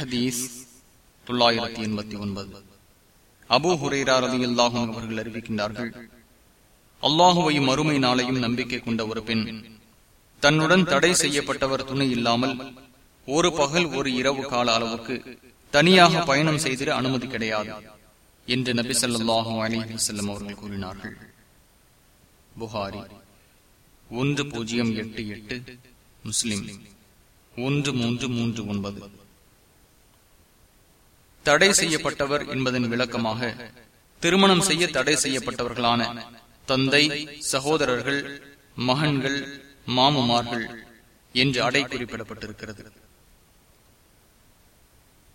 ஹதீஸ் தொள்ளாயிரத்தி எண்பத்தி ஒன்பது. அபு ஹுரேரா அவர்கள் அறிவிக்கின்றார்கள் அல்லாஹுவையும் மறுமை நாளையும் நம்பிக்கை கொண்ட ஒரு பெண் தன்னுடன் தடை செய்யப்பட்டவர் துணை இல்லாமல் ஒரு பகல் ஒரு இரவு கால அளவுக்கு தனியாக பயணம் செய்திட அனுமதி கிடையாது என்று நபி சொல்லாஹு அலி செல்லம் அவர்கள் கூறினார்கள். புகாரி ஒன்று பூஜ்ஜியம் எட்டு எட்டு முஸ்லிம் ஒன்று மூன்று மூன்று ஒன்பது. தடை செய்யப்பட்டவர் என்பதன் விளக்கமாக திருமணம் செய்ய தடை செய்யப்பட்டவர்களான தந்தை சகோதரர்கள் மகன்கள் மாமமார்கள் என்று அடை குறிப்பிடப்பட்டிருக்கிறது.